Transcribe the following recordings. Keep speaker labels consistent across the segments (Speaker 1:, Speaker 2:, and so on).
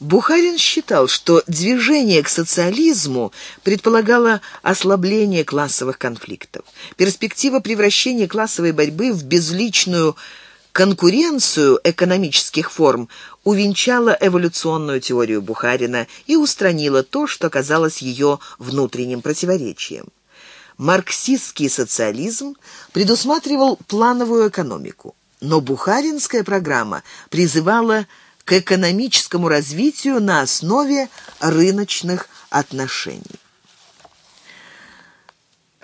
Speaker 1: Бухарин считал, что движение к социализму предполагало ослабление классовых конфликтов. Перспектива превращения классовой борьбы в безличную конкуренцию экономических форм увенчала эволюционную теорию Бухарина и устранила то, что казалось ее внутренним противоречием. Марксистский социализм предусматривал плановую экономику, но бухаринская программа призывала к экономическому развитию на основе рыночных отношений.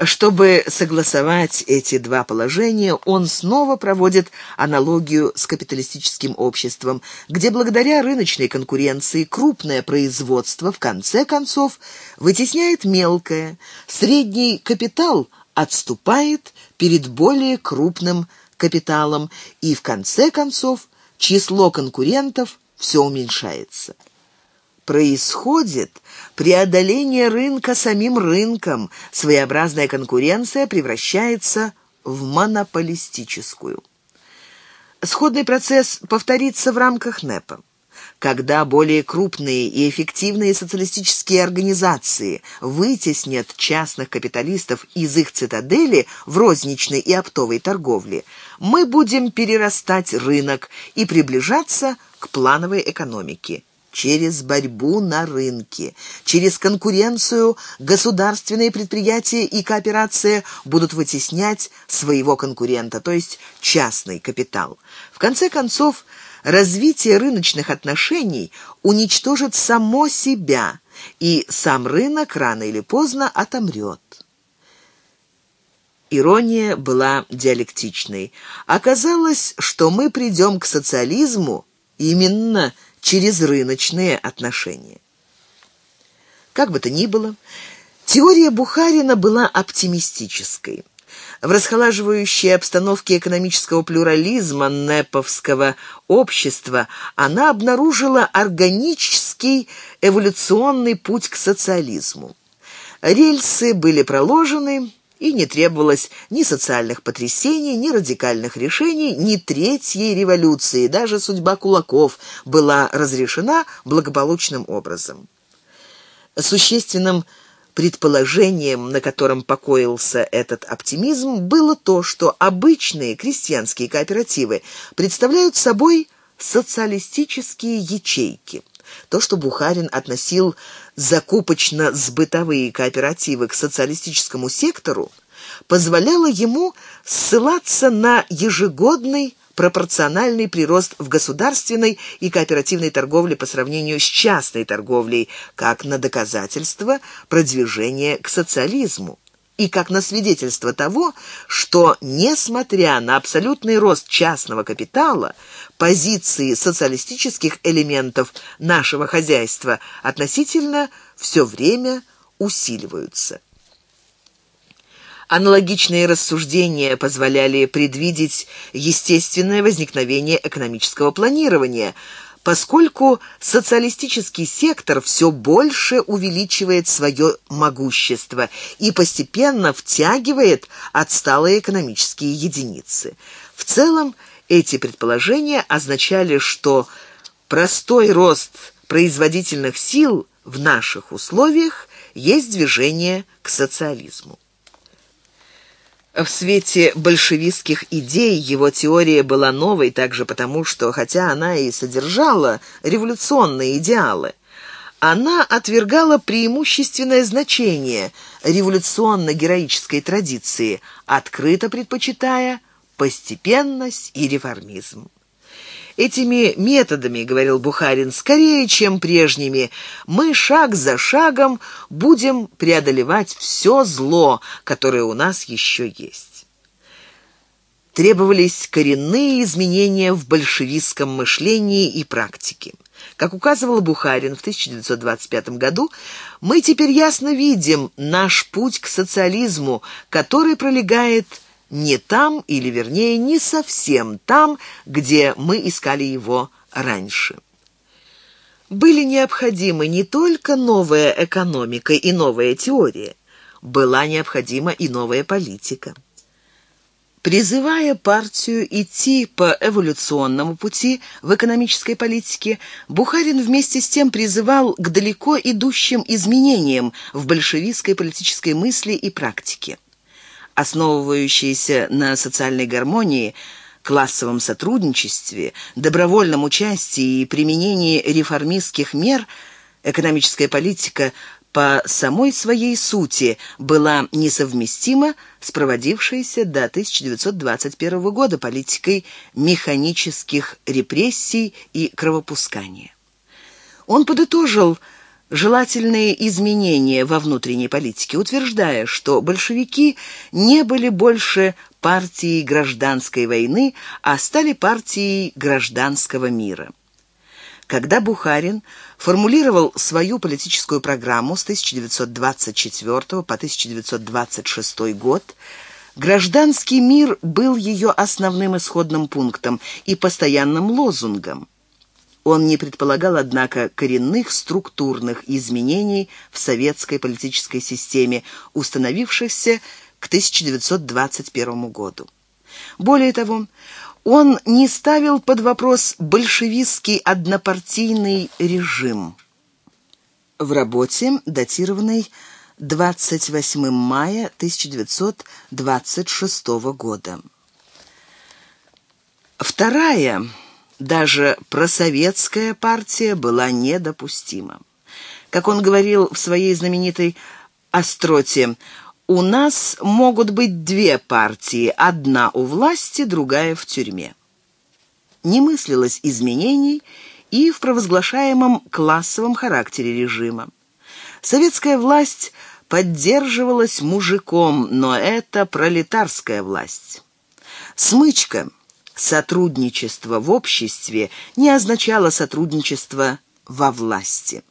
Speaker 1: Чтобы согласовать эти два положения, он снова проводит аналогию с капиталистическим обществом, где благодаря рыночной конкуренции крупное производство в конце концов вытесняет мелкое, средний капитал отступает перед более крупным капиталом и в конце концов число конкурентов все уменьшается происходит преодоление рынка самим рынком, своеобразная конкуренция превращается в монополистическую. Сходный процесс повторится в рамках НЭПа. Когда более крупные и эффективные социалистические организации вытеснят частных капиталистов из их цитадели в розничной и оптовой торговле, мы будем перерастать рынок и приближаться к плановой экономике через борьбу на рынке, через конкуренцию государственные предприятия и кооперация будут вытеснять своего конкурента, то есть частный капитал. В конце концов, развитие рыночных отношений уничтожит само себя, и сам рынок рано или поздно отомрет. Ирония была диалектичной. Оказалось, что мы придем к социализму именно через рыночные отношения. Как бы то ни было, теория Бухарина была оптимистической. В расхолаживающей обстановке экономического плюрализма неповского общества она обнаружила органический эволюционный путь к социализму. Рельсы были проложены, и не требовалось ни социальных потрясений, ни радикальных решений, ни третьей революции. Даже судьба кулаков была разрешена благополучным образом. Существенным предположением, на котором покоился этот оптимизм, было то, что обычные крестьянские кооперативы представляют собой социалистические ячейки. То, что Бухарин относил закупочно-сбытовые кооперативы к социалистическому сектору, позволяло ему ссылаться на ежегодный пропорциональный прирост в государственной и кооперативной торговле по сравнению с частной торговлей, как на доказательство продвижения к социализму и как на свидетельство того, что, несмотря на абсолютный рост частного капитала, позиции социалистических элементов нашего хозяйства относительно все время усиливаются. Аналогичные рассуждения позволяли предвидеть естественное возникновение экономического планирования – поскольку социалистический сектор все больше увеличивает свое могущество и постепенно втягивает отсталые экономические единицы. В целом, эти предположения означали, что простой рост производительных сил в наших условиях есть движение к социализму. В свете большевистских идей его теория была новой также потому, что, хотя она и содержала революционные идеалы, она отвергала преимущественное значение революционно-героической традиции, открыто предпочитая постепенность и реформизм. Этими методами, говорил Бухарин, скорее, чем прежними, мы шаг за шагом будем преодолевать все зло, которое у нас еще есть. Требовались коренные изменения в большевистском мышлении и практике. Как указывал Бухарин в 1925 году, мы теперь ясно видим наш путь к социализму, который пролегает не там, или вернее, не совсем там, где мы искали его раньше. Были необходимы не только новая экономика и новая теория, была необходима и новая политика. Призывая партию идти по эволюционному пути в экономической политике, Бухарин вместе с тем призывал к далеко идущим изменениям в большевистской политической мысли и практике. Основывающиеся на социальной гармонии, классовом сотрудничестве, добровольном участии и применении реформистских мер, экономическая политика по самой своей сути была несовместима с проводившейся до 1921 года политикой механических репрессий и кровопускания. Он подытожил желательные изменения во внутренней политике, утверждая, что большевики не были больше партией гражданской войны, а стали партией гражданского мира. Когда Бухарин формулировал свою политическую программу с 1924 по 1926 год, гражданский мир был ее основным исходным пунктом и постоянным лозунгом. Он не предполагал, однако, коренных структурных изменений в советской политической системе, установившихся к 1921 году. Более того, он не ставил под вопрос большевистский однопартийный режим. В работе, датированной 28 мая 1926 года. Вторая, даже просоветская партия была недопустима. Как он говорил в своей знаменитой «Остроте», у нас могут быть две партии, одна у власти, другая в тюрьме. Не мыслилось изменений и в провозглашаемом классовом характере режима. Советская власть поддерживалась мужиком, но это пролетарская власть. Смычка, сотрудничество в обществе, не означало сотрудничество во власти.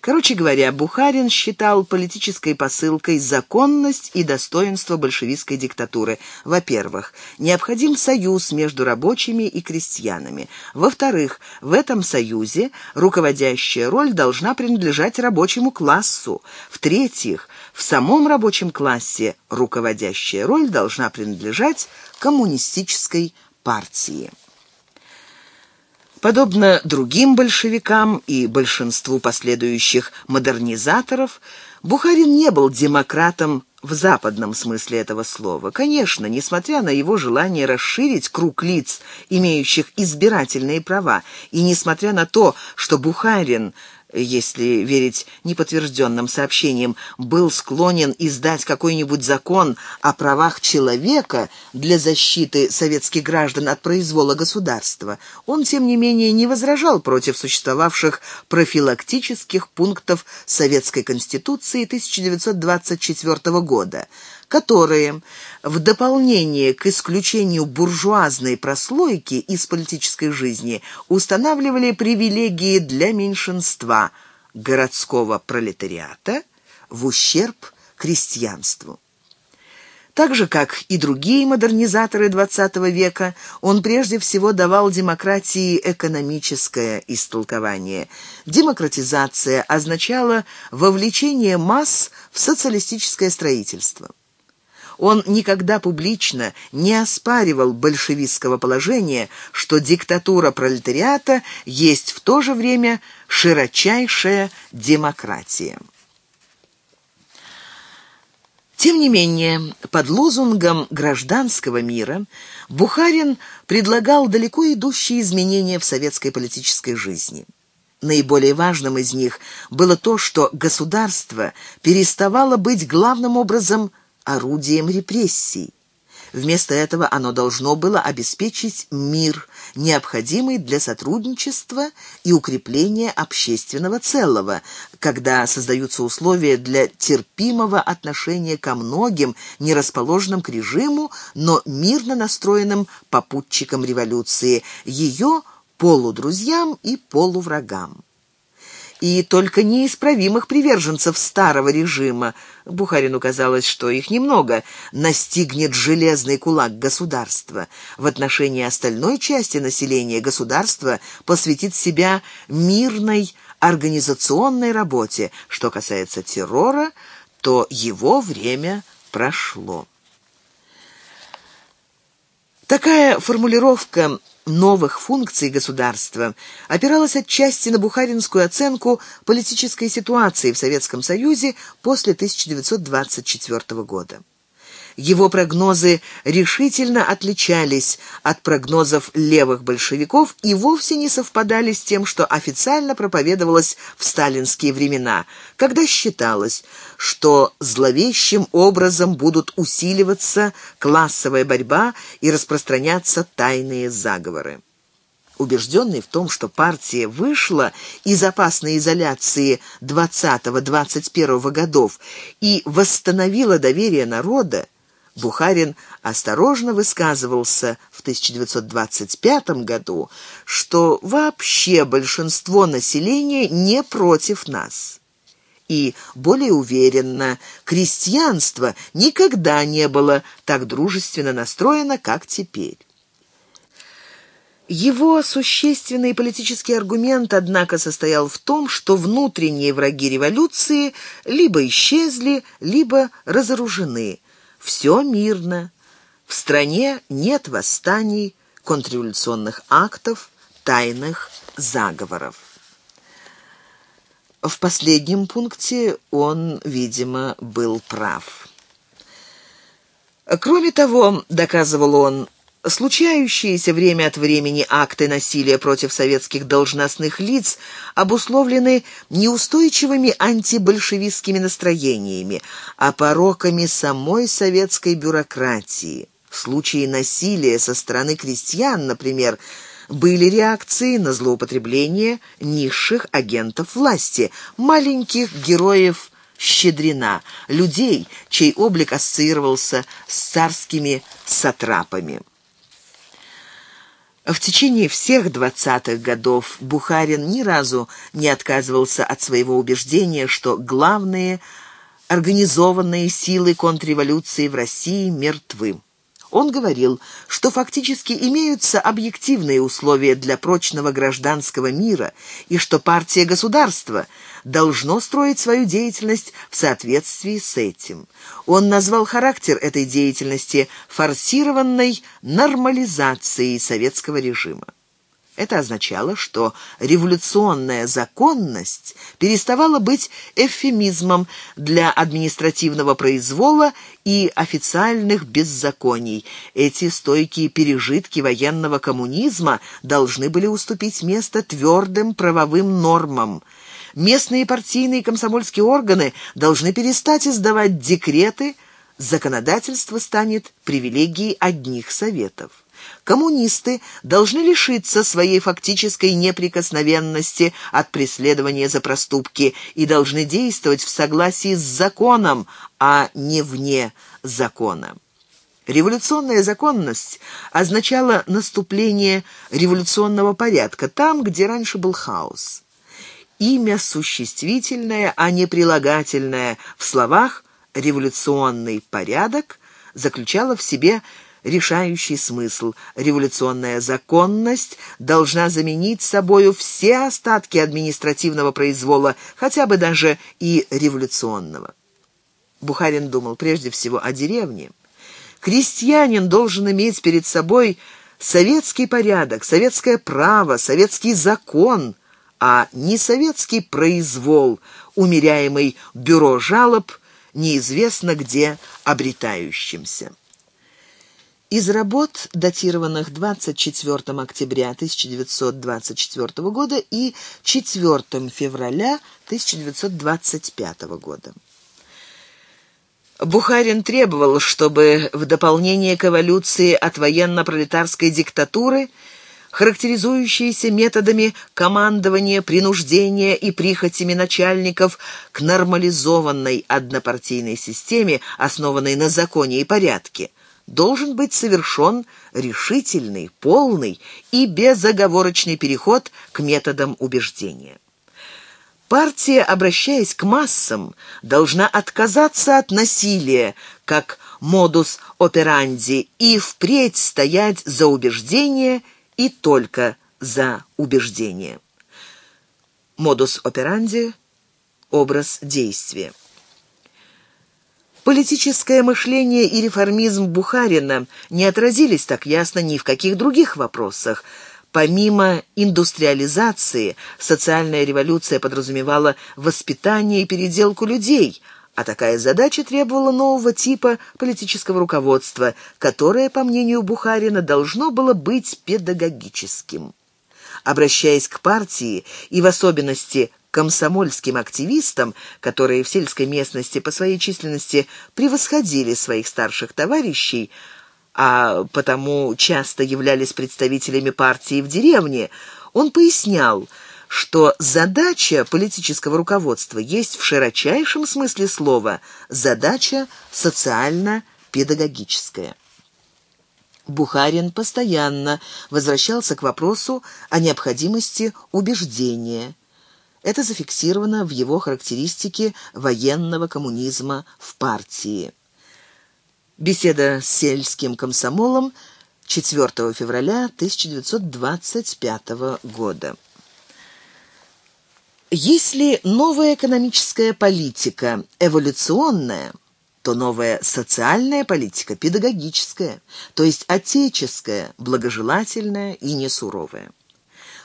Speaker 1: Короче говоря, Бухарин считал политической посылкой законность и достоинство большевистской диктатуры. Во-первых, необходим союз между рабочими и крестьянами. Во-вторых, в этом союзе руководящая роль должна принадлежать рабочему классу. В-третьих, в самом рабочем классе руководящая роль должна принадлежать коммунистической партии. Подобно другим большевикам и большинству последующих модернизаторов, Бухарин не был демократом в западном смысле этого слова. Конечно, несмотря на его желание расширить круг лиц, имеющих избирательные права, и несмотря на то, что Бухарин если верить неподтвержденным сообщениям, был склонен издать какой-нибудь закон о правах человека для защиты советских граждан от произвола государства, он, тем не менее, не возражал против существовавших профилактических пунктов Советской Конституции 1924 года, которые, в дополнение к исключению буржуазной прослойки из политической жизни, устанавливали привилегии для меньшинства городского пролетариата в ущерб крестьянству. Так же, как и другие модернизаторы XX века, он прежде всего давал демократии экономическое истолкование. Демократизация означала вовлечение масс в социалистическое строительство. Он никогда публично не оспаривал большевистского положения, что диктатура пролетариата есть в то же время широчайшая демократия. Тем не менее, под лозунгом гражданского мира Бухарин предлагал далеко идущие изменения в советской политической жизни. Наиболее важным из них было то, что государство переставало быть главным образом орудием репрессий. Вместо этого оно должно было обеспечить мир, необходимый для сотрудничества и укрепления общественного целого, когда создаются условия для терпимого отношения ко многим, не расположенным к режиму, но мирно настроенным попутчикам революции, ее полудрузьям и полуврагам и только неисправимых приверженцев старого режима, Бухарину казалось, что их немного, настигнет железный кулак государства. В отношении остальной части населения государства посвятит себя мирной организационной работе. Что касается Такая формулировка новых функций государства опиралась отчасти на бухаринскую оценку политической ситуации в Советском Союзе после 1924 года. Его прогнозы решительно отличались от прогнозов левых большевиков и вовсе не совпадали с тем, что официально проповедовалось в сталинские времена, когда считалось, что зловещим образом будут усиливаться классовая борьба и распространяться тайные заговоры. Убежденный в том, что партия вышла из опасной изоляции 20-21 годов и восстановила доверие народа, Бухарин осторожно высказывался в 1925 году, что вообще большинство населения не против нас. И более уверенно, крестьянство никогда не было так дружественно настроено, как теперь. Его существенный политический аргумент, однако, состоял в том, что внутренние враги революции либо исчезли, либо разоружены – все мирно. В стране нет восстаний, контрреволюционных актов, тайных заговоров. В последнем пункте он, видимо, был прав. Кроме того, доказывал он, Случающиеся время от времени акты насилия против советских должностных лиц обусловлены неустойчивыми антибольшевистскими настроениями, а пороками самой советской бюрократии. В случае насилия со стороны крестьян, например, были реакции на злоупотребление низших агентов власти, маленьких героев Щедрина, людей, чей облик ассоциировался с царскими сатрапами. В течение всех двадцатых годов Бухарин ни разу не отказывался от своего убеждения, что главные организованные силы контрреволюции в России мертвы. Он говорил, что фактически имеются объективные условия для прочного гражданского мира и что партия государства должно строить свою деятельность в соответствии с этим. Он назвал характер этой деятельности форсированной нормализацией советского режима. Это означало, что революционная законность переставала быть эвфемизмом для административного произвола и официальных беззаконий. Эти стойкие пережитки военного коммунизма должны были уступить место твердым правовым нормам. Местные партийные и комсомольские органы должны перестать издавать декреты, законодательство станет привилегией одних советов коммунисты должны лишиться своей фактической неприкосновенности от преследования за проступки и должны действовать в согласии с законом, а не вне закона. Революционная законность означала наступление революционного порядка там, где раньше был хаос. Имя существительное, а не прилагательное в словах «революционный порядок» заключало в себе решающий смысл. Революционная законность должна заменить собою все остатки административного произвола, хотя бы даже и революционного. Бухарин думал прежде всего о деревне. Крестьянин должен иметь перед собой советский порядок, советское право, советский закон, а не советский произвол, умеряемый бюро жалоб, неизвестно где обретающимся. Из работ, датированных 24 октября 1924 года и 4 февраля 1925 года. Бухарин требовал, чтобы в дополнение к эволюции от военно-пролетарской диктатуры, характеризующейся методами командования, принуждения и прихотями начальников к нормализованной однопартийной системе, основанной на законе и порядке – должен быть совершен решительный, полный и безоговорочный переход к методам убеждения. Партия, обращаясь к массам, должна отказаться от насилия, как модус операнди, и впредь стоять за убеждение и только за убеждение. Модус операнди – образ действия. Политическое мышление и реформизм Бухарина не отразились так ясно ни в каких других вопросах. Помимо индустриализации, социальная революция подразумевала воспитание и переделку людей, а такая задача требовала нового типа политического руководства, которое, по мнению Бухарина, должно было быть педагогическим. Обращаясь к партии и в особенности комсомольским активистам, которые в сельской местности по своей численности превосходили своих старших товарищей, а потому часто являлись представителями партии в деревне, он пояснял, что задача политического руководства есть в широчайшем смысле слова задача социально-педагогическая. Бухарин постоянно возвращался к вопросу о необходимости убеждения – это зафиксировано в его характеристике военного коммунизма в партии. Беседа с сельским комсомолом 4 февраля 1925 года. Если новая экономическая политика эволюционная, то новая социальная политика педагогическая, то есть отеческая, благожелательная и несуровая.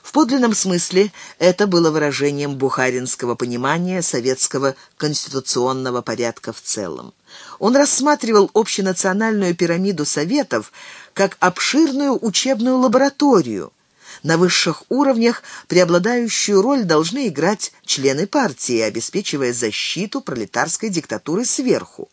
Speaker 1: В подлинном смысле это было выражением бухаринского понимания советского конституционного порядка в целом. Он рассматривал общенациональную пирамиду советов как обширную учебную лабораторию. На высших уровнях преобладающую роль должны играть члены партии, обеспечивая защиту пролетарской диктатуры сверху.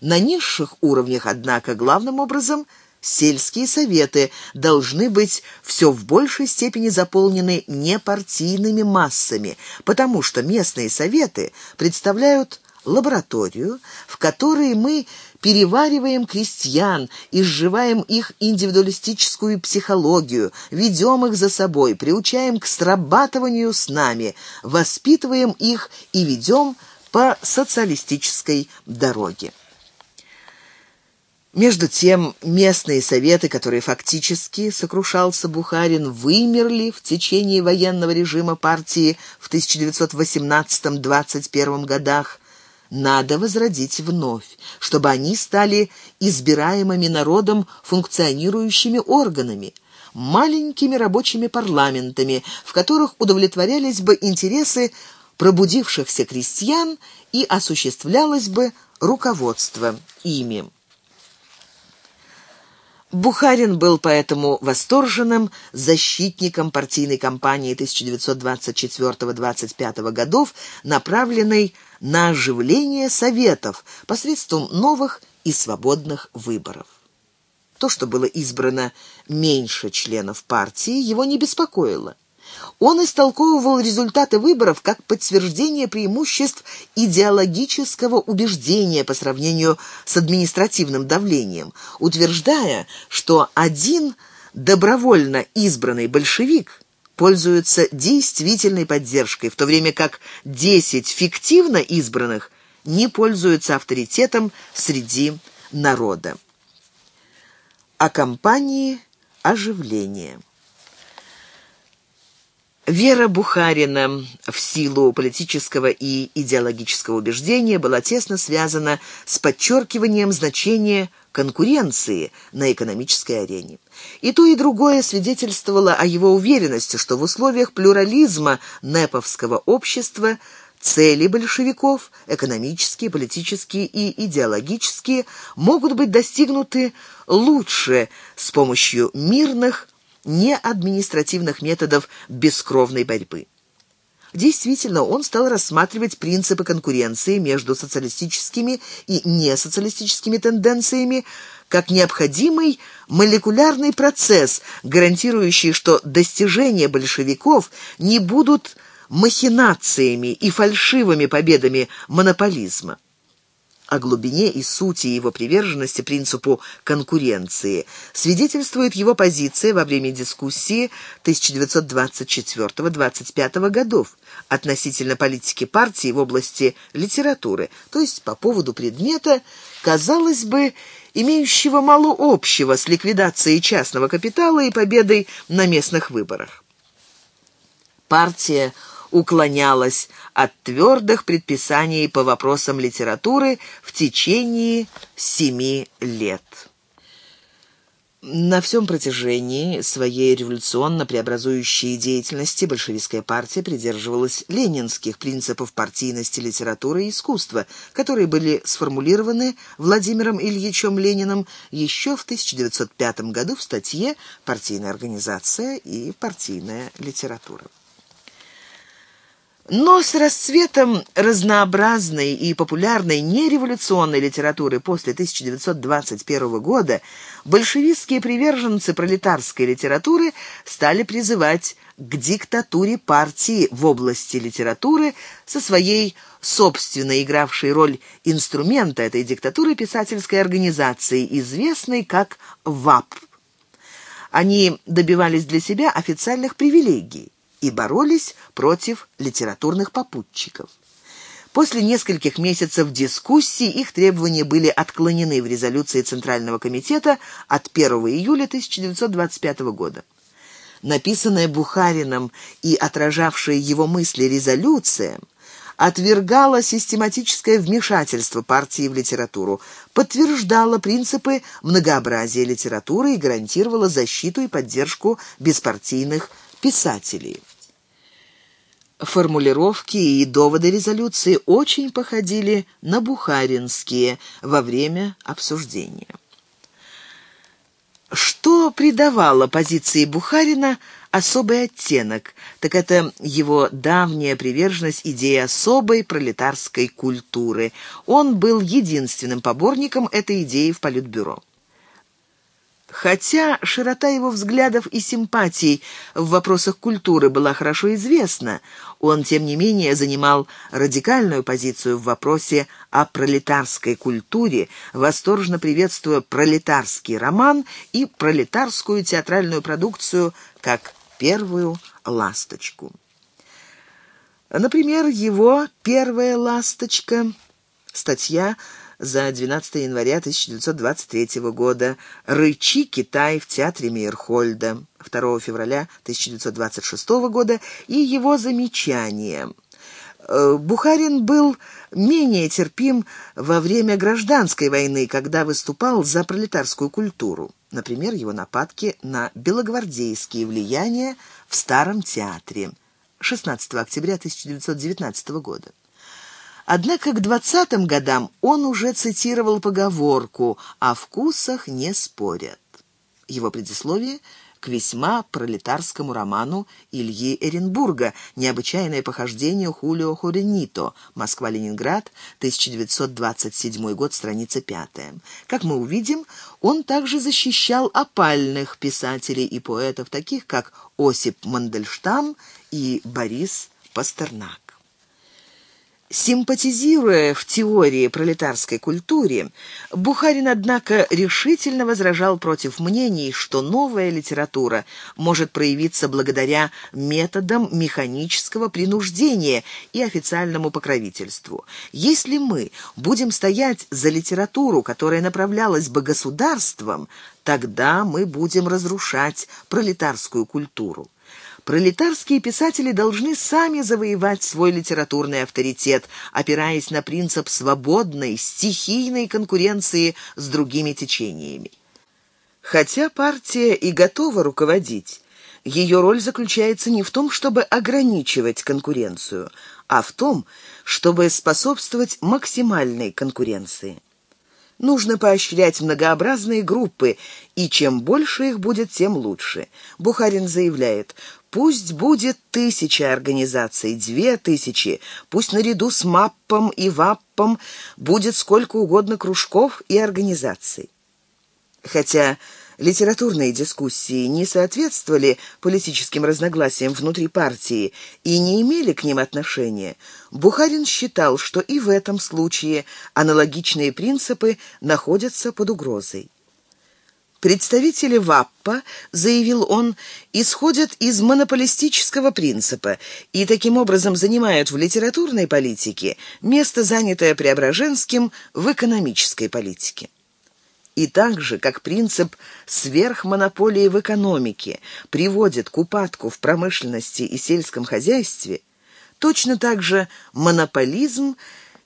Speaker 1: На низших уровнях, однако, главным образом – Сельские советы должны быть все в большей степени заполнены непартийными массами, потому что местные советы представляют лабораторию, в которой мы перевариваем крестьян, изживаем их индивидуалистическую психологию, ведем их за собой, приучаем к срабатыванию с нами, воспитываем их и ведем по социалистической дороге. Между тем, местные советы, которые фактически, сокрушался Бухарин, вымерли в течение военного режима партии в 1918-21 годах, надо возродить вновь, чтобы они стали избираемыми народом функционирующими органами, маленькими рабочими парламентами, в которых удовлетворялись бы интересы пробудившихся крестьян и осуществлялось бы руководство ими. Бухарин был поэтому восторженным защитником партийной кампании 1924-25 годов, направленной на оживление Советов посредством новых и свободных выборов. То, что было избрано меньше членов партии, его не беспокоило. Он истолковывал результаты выборов как подтверждение преимуществ идеологического убеждения по сравнению с административным давлением, утверждая, что один добровольно избранный большевик пользуется действительной поддержкой, в то время как 10 фиктивно избранных не пользуются авторитетом среди народа. О кампании оживления. Вера Бухарина в силу политического и идеологического убеждения была тесно связана с подчеркиванием значения конкуренции на экономической арене. И то, и другое свидетельствовало о его уверенности, что в условиях плюрализма неповского общества цели большевиков, экономические, политические и идеологические, могут быть достигнуты лучше с помощью мирных, не административных методов бескровной борьбы. Действительно, он стал рассматривать принципы конкуренции между социалистическими и несоциалистическими тенденциями как необходимый молекулярный процесс, гарантирующий, что достижения большевиков не будут махинациями и фальшивыми победами монополизма о глубине и сути его приверженности принципу конкуренции свидетельствует его позиция во время дискуссии 1924-25 годов относительно политики партии в области литературы, то есть по поводу предмета, казалось бы, имеющего мало общего с ликвидацией частного капитала и победой на местных выборах. Партия уклонялась от твердых предписаний по вопросам литературы в течение семи лет. На всем протяжении своей революционно-преобразующей деятельности большевистская партия придерживалась ленинских принципов партийности литературы и искусства, которые были сформулированы Владимиром Ильичем Лениным еще в 1905 году в статье «Партийная организация и партийная литература». Но с расцветом разнообразной и популярной нереволюционной литературы после 1921 года большевистские приверженцы пролетарской литературы стали призывать к диктатуре партии в области литературы со своей собственной игравшей роль инструмента этой диктатуры писательской организации, известной как ВАП. Они добивались для себя официальных привилегий и боролись против литературных попутчиков. После нескольких месяцев дискуссий их требования были отклонены в резолюции Центрального комитета от 1 июля 1925 года. Написанная Бухарином и отражавшая его мысли резолюция отвергала систематическое вмешательство партии в литературу, подтверждала принципы многообразия литературы и гарантировала защиту и поддержку беспартийных писателей. Формулировки и доводы резолюции очень походили на бухаринские во время обсуждения. Что придавало позиции Бухарина особый оттенок, так это его давняя приверженность идее особой пролетарской культуры. Он был единственным поборником этой идеи в Политбюро. Хотя широта его взглядов и симпатий в вопросах культуры была хорошо известна, он, тем не менее, занимал радикальную позицию в вопросе о пролетарской культуре, восторженно приветствуя пролетарский роман и пролетарскую театральную продукцию как первую ласточку. Например, его «Первая ласточка» статья за 12 января 1923 года «Рычи Китай» в театре Мейерхольда 2 февраля 1926 года и его замечания. Э, Бухарин был менее терпим во время гражданской войны, когда выступал за пролетарскую культуру. Например, его нападки на белогвардейские влияния в Старом театре 16 октября 1919 года. Однако к двадцатым годам он уже цитировал поговорку «о вкусах не спорят». Его предисловие к весьма пролетарскому роману Ильи Эренбурга «Необычайное похождение Хулио Хоренито. Москва-Ленинград, 1927 год, страница 5». Как мы увидим, он также защищал опальных писателей и поэтов, таких как Осип Мандельштам и Борис Пастернак. Симпатизируя в теории пролетарской культуре, Бухарин, однако, решительно возражал против мнений, что новая литература может проявиться благодаря методам механического принуждения и официальному покровительству. Если мы будем стоять за литературу, которая направлялась бы государством, тогда мы будем разрушать пролетарскую культуру. Пролетарские писатели должны сами завоевать свой литературный авторитет, опираясь на принцип свободной, стихийной конкуренции с другими течениями. Хотя партия и готова руководить, ее роль заключается не в том, чтобы ограничивать конкуренцию, а в том, чтобы способствовать максимальной конкуренции. Нужно поощрять многообразные группы, и чем больше их будет, тем лучше. Бухарин заявляет, Пусть будет тысяча организаций, две тысячи, пусть наряду с МАППом и ВАППом будет сколько угодно кружков и организаций. Хотя литературные дискуссии не соответствовали политическим разногласиям внутри партии и не имели к ним отношения, Бухарин считал, что и в этом случае аналогичные принципы находятся под угрозой. Представители ВАППа, заявил он, исходят из монополистического принципа и таким образом занимают в литературной политике место, занятое Преображенским в экономической политике. И так же, как принцип сверхмонополии в экономике приводит к упадку в промышленности и сельском хозяйстве, Точно так же монополизм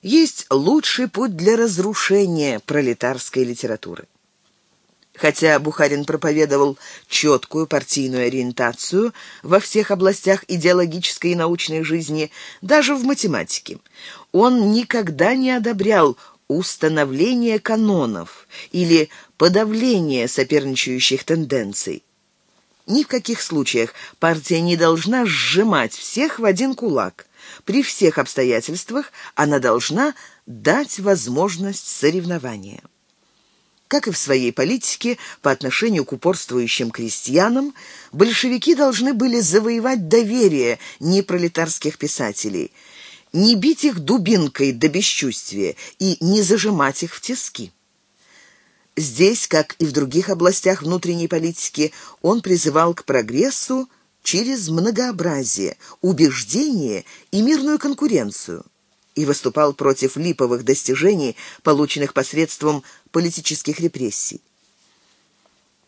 Speaker 1: есть лучший путь для разрушения пролетарской литературы. Хотя Бухарин проповедовал четкую партийную ориентацию во всех областях идеологической и научной жизни, даже в математике, он никогда не одобрял установление канонов или подавление соперничающих тенденций. Ни в каких случаях партия не должна сжимать всех в один кулак. При всех обстоятельствах она должна дать возможность соревнования. Как и в своей политике по отношению к упорствующим крестьянам, большевики должны были завоевать доверие непролетарских писателей, не бить их дубинкой до бесчувствия и не зажимать их в тиски. Здесь, как и в других областях внутренней политики, он призывал к прогрессу через многообразие, убеждение и мирную конкуренцию и выступал против липовых достижений, полученных посредством политических репрессий.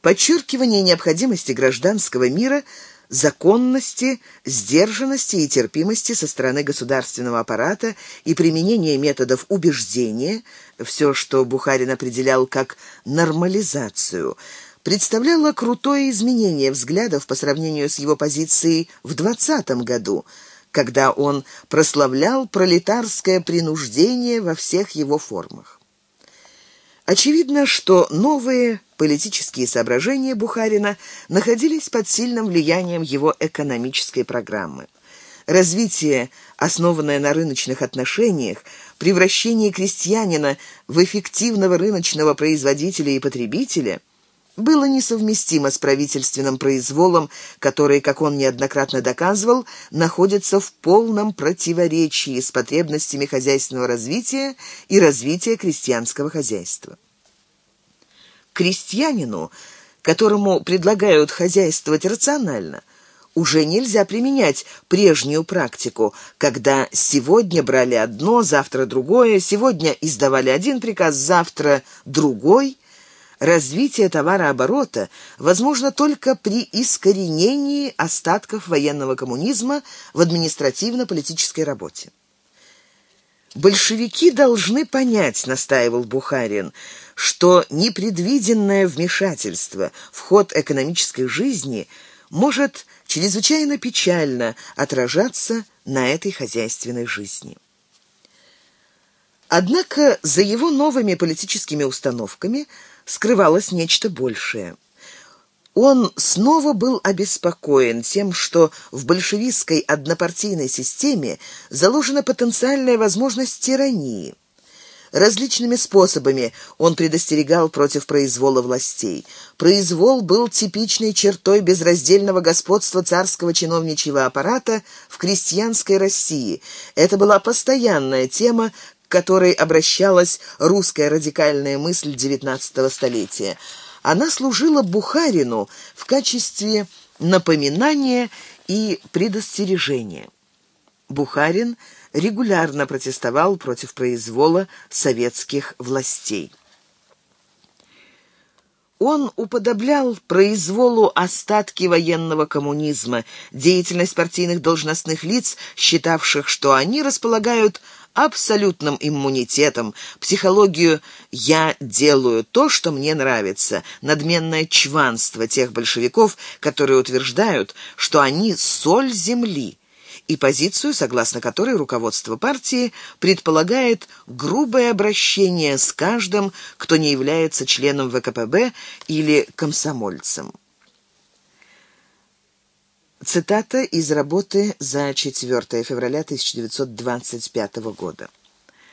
Speaker 1: Подчеркивание необходимости гражданского мира – законности, сдержанности и терпимости со стороны государственного аппарата и применения методов убеждения, все, что Бухарин определял как нормализацию, представляло крутое изменение взглядов по сравнению с его позицией в 20 году, когда он прославлял пролетарское принуждение во всех его формах. Очевидно, что новые политические соображения Бухарина находились под сильным влиянием его экономической программы. Развитие, основанное на рыночных отношениях, превращение крестьянина в эффективного рыночного производителя и потребителя – было несовместимо с правительственным произволом, который, как он неоднократно доказывал, находится в полном противоречии с потребностями хозяйственного развития и развития крестьянского хозяйства. Крестьянину, которому предлагают хозяйствовать рационально, уже нельзя применять прежнюю практику, когда сегодня брали одно, завтра другое, сегодня издавали один приказ, завтра другой – Развитие товарооборота возможно только при искоренении остатков военного коммунизма в административно-политической работе. «Большевики должны понять», — настаивал Бухарин, «что непредвиденное вмешательство в ход экономической жизни может чрезвычайно печально отражаться на этой хозяйственной жизни». Однако за его новыми политическими установками – скрывалось нечто большее. Он снова был обеспокоен тем, что в большевистской однопартийной системе заложена потенциальная возможность тирании. Различными способами он предостерегал против произвола властей. Произвол был типичной чертой безраздельного господства царского чиновничьего аппарата в крестьянской России. Это была постоянная тема, к которой обращалась русская радикальная мысль XIX столетия. Она служила Бухарину в качестве напоминания и предостережения. Бухарин регулярно протестовал против произвола советских властей. Он уподоблял произволу остатки военного коммунизма, деятельность партийных должностных лиц, считавших, что они располагают абсолютным иммунитетом, психологию «я делаю то, что мне нравится», надменное чванство тех большевиков, которые утверждают, что они соль земли, и позицию, согласно которой руководство партии предполагает грубое обращение с каждым, кто не является членом ВКПБ или комсомольцем. Цитата из работы за 4 февраля 1925 года.